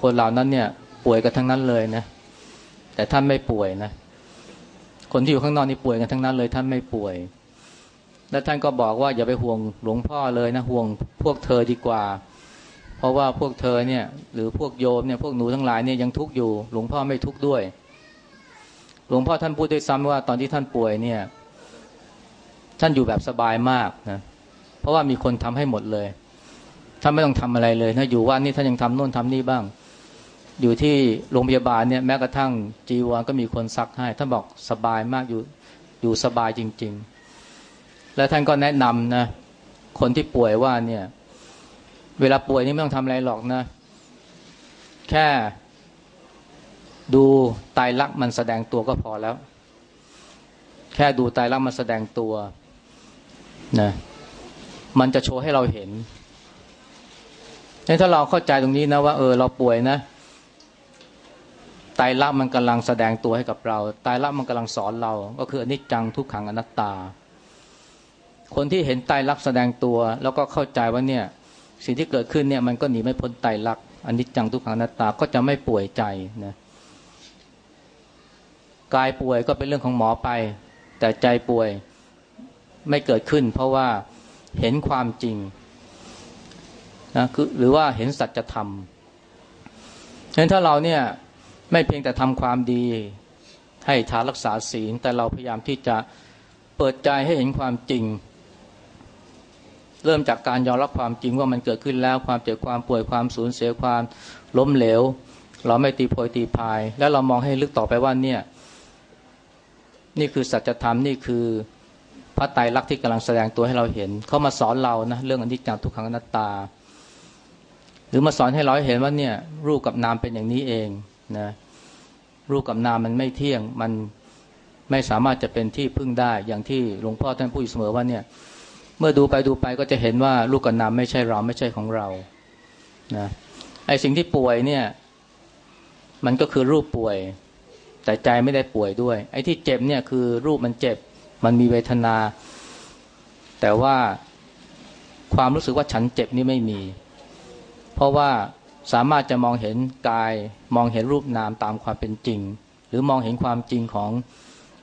คนเหล่านั้นเนี่ยป่วยกันทั้งนั้นเลยนะ แต่ท่านไม่ป่วยนะ คนที่อยู่ข้างนอกนี่ป่วยกันทั้งนั้นเลยท่านไม่ป่วย และท่านก็บอกว่าอย่าไปห่วงหลวงพ่อเลยนะห่วงพวกเธอดีกว่า ราะว่าพวกเธอเนี่ย หรือพวกโยมเนี่ยพวกหนูทั้งหลายเนี่ยยังทุกข์อยู่ หลวงพ่อไม่ทุกข์ด้วย หลวงพ่อท่านพูดด้วยซ้ำว่าตอนที่ท่านป่วยเนี่ย ท่านอยู่แบบสบายมากนะเพราะว่ามีคนทำให้หมดเลยท่านไม่ต้องทำอะไรเลยนะอยู่ว่านี่ท่านยังทำโน่นทำนี่บ้าง อยู่ที่โรงพยาบาลเนี่ยแม้กระทั่งจีวรก็มีคนซักให้ ท่านบอกสบายมากอยู่อยู่สบายจริง ๆ แล้วท่านก็แนะนำนะคนที่ป่วยว่าเนี่ย เวลาป่วยนี่ไม่ต้องทำอะไรหรอกนะ แค่ดูตายรักมันแสดงตัวก็พอแล้ว แค่ดูตายรักมันแสดงตัวนะมันจะโชว์ให้เราเห็นถ้าเราเข้าใจตรงนี้นะว่าเออเราป่วยนะตายละมันกำลังแสดงตัวให้กับเราตายละมันกำลังสอนเรา ก็คืออนิจจังทุกขังอนัตตา คนที่เห็นตายลักแสดงตัว แล้วก็เข้าใจว่าเนี่ย สิ่งที่เกิดขึ้นเนี่ยมันก็หนีไม่พ้นตายลักอนิจจังทุกขังนัตตาก็จะไม่ป่วยใจนะกายป่วยก็เป็นเรื่องของหมอไป แต่ใจป่วยไม่เกิดขึ้น เพราะว่าเห็นความจริงนะคือหรือว่าเห็นสัจธรรมฉะนั้นถ้าเราเนี่ยไม่เพียงแต่ทำความดี ให้ทานรักษาศีลแต่เราพยายามที่จะเปิดใจให้เห็นความจริง เริ่มจากการยอมรับความจริงว่ามันเกิดขึ้นแล้วความเจ็บความป่วยความสูญเสียความล้มเหลว เราไม่ตีโพยตีพาย แล้วเรามองให้ลึกต่อไปว่าเนี่ย นี่คือสัจธรรมนี่คือพระไตรลักษณ์ที่กำลังแสดงตัวให้เราเห็น เขามาสอนเรานะเรื่องอนิจจังทุกขังอนัตตา หรือมาสอนให้เราเห็นว่าเนี่ยรูปกับนามเป็นอย่างนี้เองนะรูปกับนามมันไม่เที่ยงมันไม่สามารถจะเป็นที่พึ่งได้อย่างที่หลวงพ่อท่านพูดอยู่เสมอว่าเนี่ย เมื่อดูไปดูไปก็จะเห็นว่ารูปกับนามไม่ใช่เราไม่ใช่ของเรานะไอสิ่งที่ป่วยเนี่ย มันก็คือรูปป่วย แต่ใจไม่ได้ป่วยด้วย ไอ้ที่เจ็บเนี่ยคือรูปมันเจ็บ มันมีเวทนา แต่ว่าความรู้สึกว่าฉันเจ็บนี่ไม่มี เพราะว่าสามารถจะมองเห็นกาย มองเห็นรูปนามตามความเป็นจริง หรือมองเห็นความจริงของ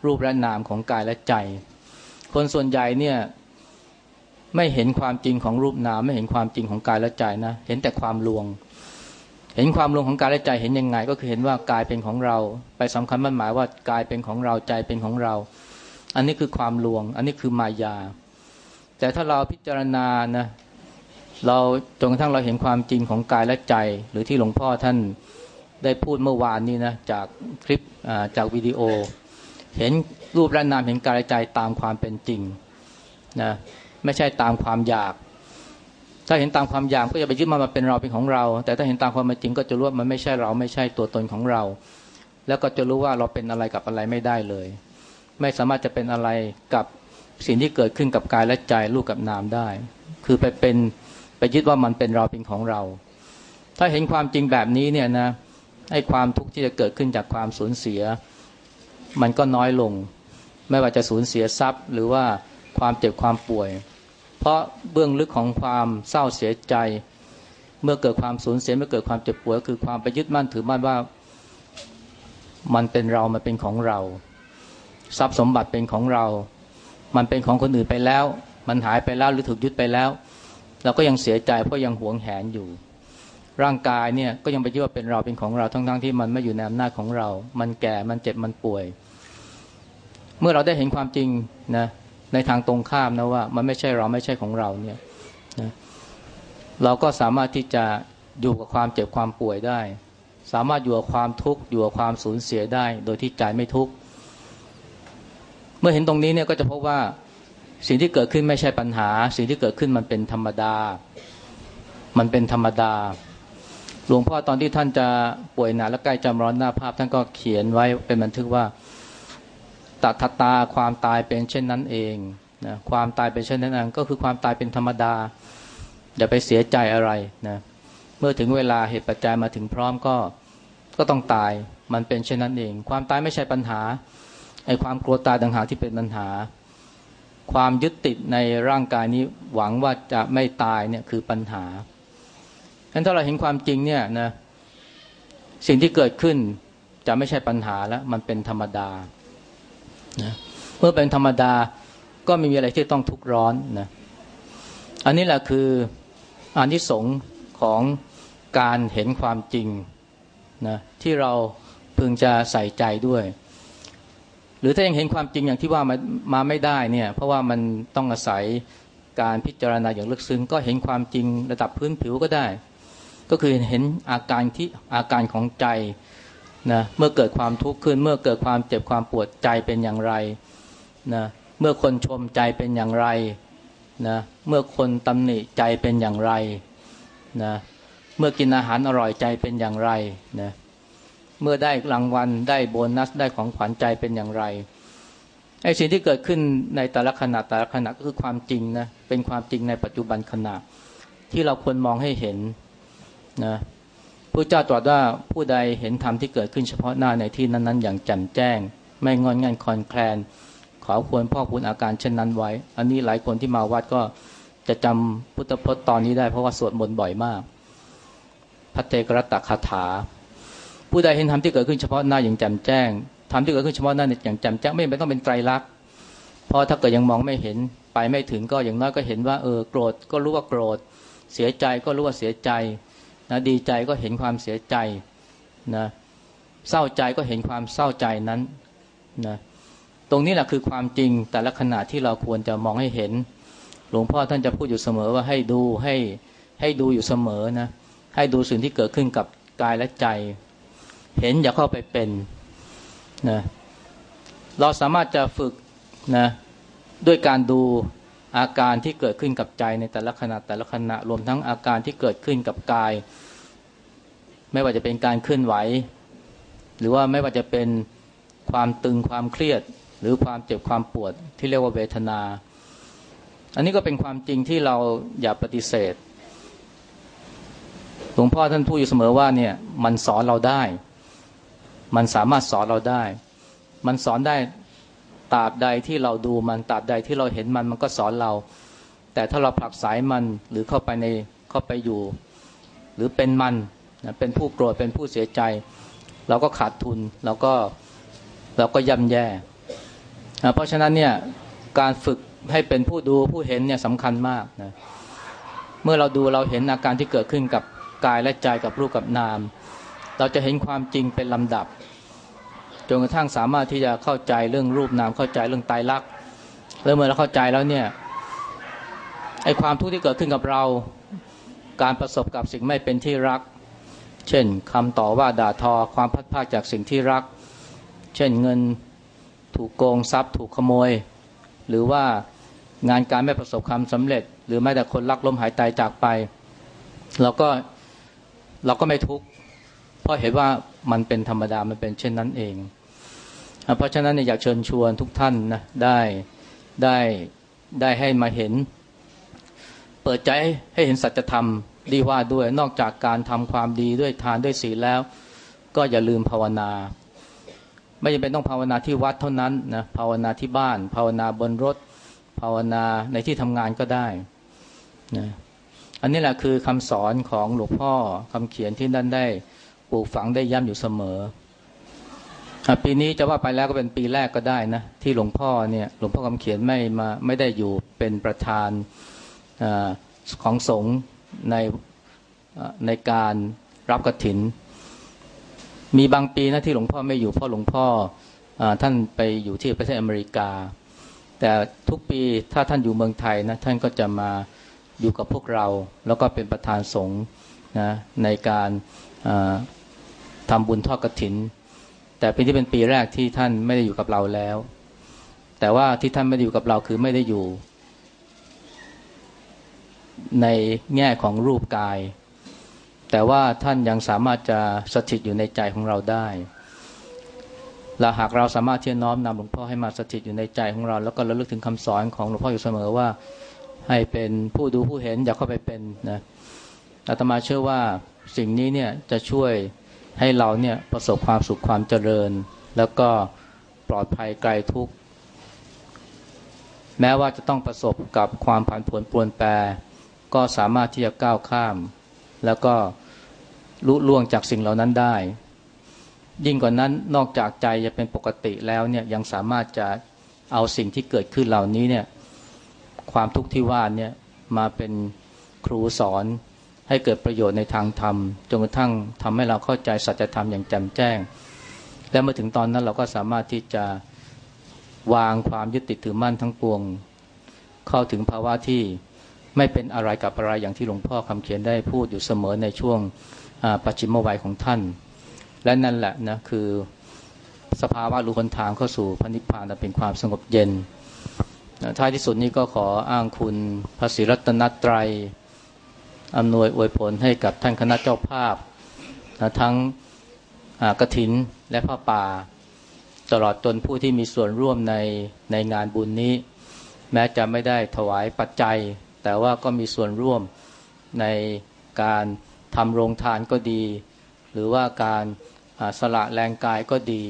รูปและนามของกายและใจ คนส่วนใหญ่เนี่ย ไม่เห็นความจริงของรูปนาม ไม่เห็นความจริงของกายและใจนะ เห็นแต่ความลวง เห็นความลวงของกายและใจเห็นยังไง ก็คือเห็นว่ากายเป็นของเรา ไปสำคัญมั่นหมายว่ากายเป็นของเราใจเป็นของเรา อันนี้คือความลวง อันนี้คือมายา แต่ถ้าเราพิจารณานะเราจนกระทั่งเราเห็นความจริงของกายและใจ หรือที่หลวงพ่อท่านได้พูดเมื่อวานนี้นะจากคลิปจากวิดีโอ เห็นรูปและนามเห็นกายและใจตามความเป็นจริงนะ ไม่ใช่ตามความอยาก ถ้าเห็นตามความอยากก็จะไปยึดมันมาเป็นเราเป็นของเรา แต่ถ้าเห็นตามความจริงก็จะรู้ว่ามันไม่ใช่เราไม่ใช่ตัวตนของเรา แล้วก็จะรู้ว่าเราเป็นอะไรกับอะไรไม่ได้เลย ไม่สามารถจะเป็นอะไรกับสิ่งที่เกิดขึ้นกับกายและใจรูปกับนามได้ คือไปเป็นไปยึดว่ามันเป็นเราเป็นของเรา ถ้าเห็นความจริงแบบนี้เนี่ยนะให้ความทุกข์ที่จะเกิดขึ้นจากความสูญเสีย มันก็น้อยลง ไม่ว่าจะสูญเสียทรัพย์ หรือว่าความเจ็บความป่วย เพราะเบื้องลึกของความเศร้าเสียใจ เมื่อเกิดความสูญเสียเมื่อเกิดความเจ็บปวยคือความไปยึดมั่นถือมั่นว่า มันเป็นเรา มันเป็นของเรา ทรัพย์สมบัติเป็นของเรา มันเป็นของคนอื่นไปแล้ว มันหายไปแล้วหรือถูกยึดไปแล้ว เราก็ยังเสียใจเพราะยังหวงแหนอยู่ ร่างกายเนี่ยก็ยังไปยึดว่าเป็นเราเป็นของเราทั้งๆทที่มันไม่อยู่ในอำนาจของเรา มันแก่มันเจ็บมันป่วย เมื่อเราได้เห็นความจริงนะ ในทางตรงข้ามนะว่า มันไม่ใช่เราไม่ใช่ของเราเนี่ยนะเราก็สามารถที่จะอยู่กับความเจ็บความป่วยได้ สามารถอยู่กับความทุกข์อยู่กับความสูญเสียได้ โดยที่ใจไม่ทุกข์เมื่อเห็นตรงนี้เนี่ยก็จะพบว่าสิ่งที่เกิดขึ้นไม่ใช่ปัญหา สิ่งที่เกิดขึ้นมันเป็นธรรมดา มันเป็นธรรมดา หลวงพ่อตอนที่ท่านจะป่วยหนักและใกล้จำร้อนหน้าภาพ ท่านก็เขียนไว้เป็นบันทึกว่า ตัทตาความตายเป็นเช่นนั้นเองนะความตายเป็นเช่นนั้นเองก็คือความตายเป็นธรรมดาอย่าไปเสียใจอะไรนะเมื่อถึงเวลาเหตุปัจจัยมาถึงพร้อมก็ก็ต้องตายมันเป็นเช่นนั้นเอง ความตายไม่ใช่ปัญหาไอ้ความกลัวตายต่างหากที่เป็นปัญหา ความยึดติดในร่างกายนี้หวังว่าจะไม่ตายเนี่ยคือปัญหาฉะนั้นถ้าเราเห็นความจริงเนี่ยนะสิ่งที่เกิดขึ้นจะไม่ใช่ปัญหาแล้วมันเป็นธรรมดา นะเมื่อเป็นธรรมดาก็ไม่มีอะไรที่ต้องทุกข์ร้อนนะอันนี้แหละคืออานิสงส์ของการเห็นความจริงนะที่เราพึงจะใส่ใจด้วย หรือถ้ายังเห็นความจริงอย่างที่ว่ามามาไม่ได้เนี่ย เพราะว่ามันต้องอาศัยการพิจารณาอย่างลึกซึ้งก็เห็นความจริงระดับพื้นผิวก็ได้ ก็คือเห็นอาการที่อาการของใจ นะเมื่อเกิดความทุกข์ขึ้น เมื่อเกิดความเจ็บความปวดใจเป็นอย่างไรนะเมื่อคนชมใจเป็นอย่างไรนะเมื่อคนตำหนิใจเป็นอย่างไรนะเมื่อกินอาหารอร่อยใจเป็นอย่างไรนะเมื่อได้รางวัลได้โบนัสได้ของขวัญใจเป็นอย่างไรไอ้สิ่งที่เกิดขึ้นในแต่ละขณะแต่ละขณะก็คือความจริงนะเป็นความจริงในปัจจุบันขณะที่เราควรมองให้เห็นนะ พระเจ้าตรัสว่าผู้ใดเห็นธรรมที่เกิดขึ้นเฉพาะหน้าในที่นั้นๆ อย่างแจ่มแจ้ง ไม่งอนงันคอนแคลน ขอควรพ่อคุณอาการเช่นนั้นไว้ อันนี้หลายคนที่มาวัดก็จะจำพุทธพจน์ตอนนี้ได้เพราะว่าสวดมนต์บ่อยมากพัทเทกรตคาถา ผู้ใดเห็นธรรมที่เกิดขึ้นเฉพาะหน้าอย่างแจ่มแจ้งธรรมที่เกิดขึ้นเฉพาะหน้าอย่างแจ่มแจ้งไม่ต้องเป็นไตรลักษณ์เพราะถ้าเกิดยังมองไม่เห็นไปไม่ถึงก็อย่างน้อยก็เห็นว่าเออโกรธก็รู้ว่าโกรธ เสียใจก็รู้ว่าเสียใจ นะดีใจก็เห็นความเสียใจนะเศร้าใจก็เห็นความเศร้าใจนั้นนะตรงนี้แหละคือความจริงแต่ละขณะที่เราควรจะมองให้เห็น หลวงพ่อท่านจะพูดอยู่เสมอว่าให้ดูให้ให้ดูอยู่เสมอนะให้ดูสิ่งที่เกิดขึ้นกับกายและใจ เห็นอย่าเข้าไปเป็นนะเราสามารถจะฝึกนะด้วยการดู อาการที่เกิดขึ้นกับใจในแต่ละขณะแต่ละขณะรวมทั้งอาการที่เกิดขึ้นกับกาย ไม่ว่าจะเป็นการเคลื่อนไหว หรือว่าไม่ว่าจะเป็นความตึงความเครียด หรือความเจ็บความปวดที่เรียกว่าเวทนา อันนี้ก็เป็นความจริงที่เราอย่าปฏิเสธหลวงพ่อท่านพูดอยู่เสมอว่าเนี่ยมันสอนเราได้ มันสามารถสอนเราได้ มันสอนได้ ตราบใดที่เราดูมันตราบใดที่เราเห็นมันมันก็สอนเรา แต่ถ้าเราผลักสายมันหรือเข้าไปในเข้าไปอยู่ หรือเป็นมันนะเป็นผู้โกรธเป็นผู้เสียใจ เราก็ขาดทุนเราก็เราก็ย่ำแย่เพราะฉะนั้นเนี่ยการฝึกให้เป็นผู้ดูผู้เห็นเนี่ยสำคัญมากนะเมื่อเราดูเราเห็นอาการที่เกิดขึ้นกับกายและใจกับรูปกับนาม เราจะเห็นความจริงเป็นลำดับ จนกระทั่งสามารถที่จะเข้าใจเรื่องรูปนามเข้าใจเรื่องตายรักแล้วเมื่อเราเข้าใจแล้วเนี่ยไอความทุกข์ที่เกิดขึ้นกับเรา การประสบกับสิ่งไม่เป็นที่รัก เช่นคำต่อว่าด่าทอความพัดพาจากสิ่งที่รัก เช่นเงินถูกโกงทรัพย์ถูกขโมย หรือว่างานการไม่ประสบความสำเร็จ หรือแม้แต่คนรักล้มหายตายจากไปเราก็เราก็ไม่ทุกข์เพราะเห็นว่า มันเป็นธรรมดามันเป็นเช่นนั้นเอง เพราะฉะนั้นอยากเชิญชวนทุกท่านนะได้ได้ได้ให้มาเห็น เปิดใจให้เห็นสัจธรรมดีว่าด้วยนอกจากการทำความดีด้วยทานด้วยศีลแล้ว ก็อย่าลืมภาวนา ไม่จำเป็นต้องภาวนาที่วัดเท่านั้นนะภาวนาที่บ้าน ภาวนาบนรถ ภาวนาในที่ทำงานก็ได้นะอันนี้แหละคือคำสอนของหลวงพ่อคำเขียนที่นั่นได้ ปลูกฝังได้ย้ำอยู่เสมอปีนี้จะว่าไปแล้วก็เป็นปีแรกก็ได้นะที่หลวงพ่อเนี่ยหลวงพ่อคำเขียนไม่มาไม่ได้อยู่เป็นประธานอของสงฆ์ในในการรับกรถิน มีบางปีนะที่หลวงพ่อไม่อยู่เพราะหลวงพ่ออท่านไปอยู่ที่ประเทศอเมริกา แต่ทุกปีถ้าท่านอยู่เมืองไทยนะท่านก็จะมาอยู่กับพวกเรา แล้วก็เป็นประธานสงฆ์นะในการ ทำบุญทอดกระถิน แต่ปีที่เป็นปีแรกที่ท่านไม่ได้อยู่กับเราแล้ว แต่ว่าที่ท่านไม่ได้อยู่กับเราคือไม่ได้อยู่ ในแง่ของรูปกาย แต่ว่าท่านยังสามารถจะสถิตอยู่ในใจของเราได้และหากเราสามารถที่จะน้อมนำหลวงพ่อให้มาสถิตอยู่ในใจของเรา แล้วก็ระลึกถึงคำสอนของหลวงพ่ออยู่เสมอว่า ให้เป็นผู้ดูผู้เห็นอย่าเข้าไปเป็นนะอาตมาเชื่อว่าสิ่งนี้เนี่ยจะช่วย ให้เราเนี่ยประสบความสุขความเจริญ แล้วก็ปลอดภัยไกลทุกข์แม้ว่าจะต้องประสบกับความผันผวนปรวนแปร ก็สามารถที่จะก้าวข้าม แล้วก็ลุล่วงจากสิ่งเหล่านั้นได้ ยิ่งกว่านั้นนอกจากใจจะเป็นปกติแล้วเนี่ยยังสามารถจะเอาสิ่งที่เกิดขึ้นเหล่านี้เนี่ยความทุกข์ที่ว่าเนี่ยมาเป็นครูสอน ให้เกิดประโยชน์ในทางธรรมจนกระทั่งทำให้เราเข้าใจสัจธรรมอย่างแจ่มแจ้ง และเมื่อถึงตอนนั้นเราก็สามารถที่จะวางความยึดติดถือมั่นทั้งปวง เข้าถึงภาวะที่ไม่เป็นอะไรกับอะไรอย่างที่หลวงพ่อคำเขียนได้พูดอยู่เสมอในช่วงปัจจิมวัยของท่าน และนั่นแหละนะคือสภาวะรู้คนทางเข้าสู่พระนิพพานเป็นความสงบเย็นท้ายที่สุดนี้ก็ขออ้างคุณพระศิรัตนตรัย อำนวยอวยผลให้กับท่านคณะเจ้าภาพทั้งกระถินและพระป่า ตลอดจนผู้ที่มีส่วนร่วมในในงานบุญนี้ แม้จะไม่ได้ถวายปัจจัย แต่ว่าก็มีส่วนร่วมในการทำโรงทานก็ดี หรือว่าการสละแรงกายก็ดี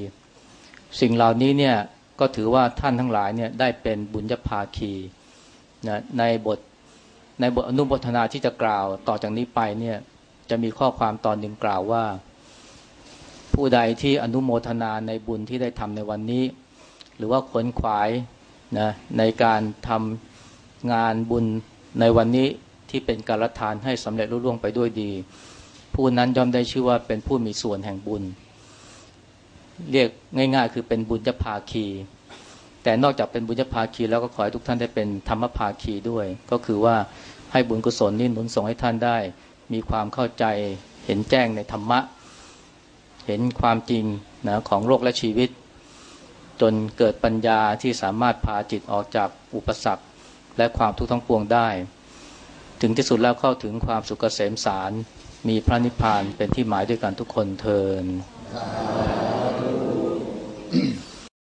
สิ่งเหล่านี้เนี่ยก็ถือว่าท่านทั้งหลายเนี่ยได้เป็นบุญญภาคีนะในบท ในบทอนุโมทนาที่จะกล่าวต่อจากนี้ไปเนี่ยจะมีข้อความตอนหนึ่งกล่าวว่า ผู้ใดที่อนุโมทนาในบุญที่ได้ทำในวันนี้ หรือว่าขนขวายนะในการทำงานบุญในวันนี้ที่เป็นการทานให้สำเร็จรุ่ร่วงไปด้วยดี ผู้นั้นย่อมได้ชื่อว่าเป็นผู้มีส่วนแห่งบุญ เรียกง่าย ๆ คือเป็นบุญญภาคี แต่นอกจากเป็นบุญญภาคีแล้วก็ขอให้ทุกท่านได้เป็นธรรมภาคีด้วย ก็คือว่าให้บุญกุศลนี้หนุนส่งให้ท่านได้ มีความเข้าใจเห็นแจ้งในธรรมะ เห็นความจริงนะของโลกและชีวิต จนเกิดปัญญาที่สามารถพาจิตออกจากอุปสรรค และความทุกข์ทั้งปวงได้ ถึงที่สุดแล้วเข้าถึงความสุขเกษมสารมีพระนิพพานเป็นที่หมายด้วยกันทุกคนเทิน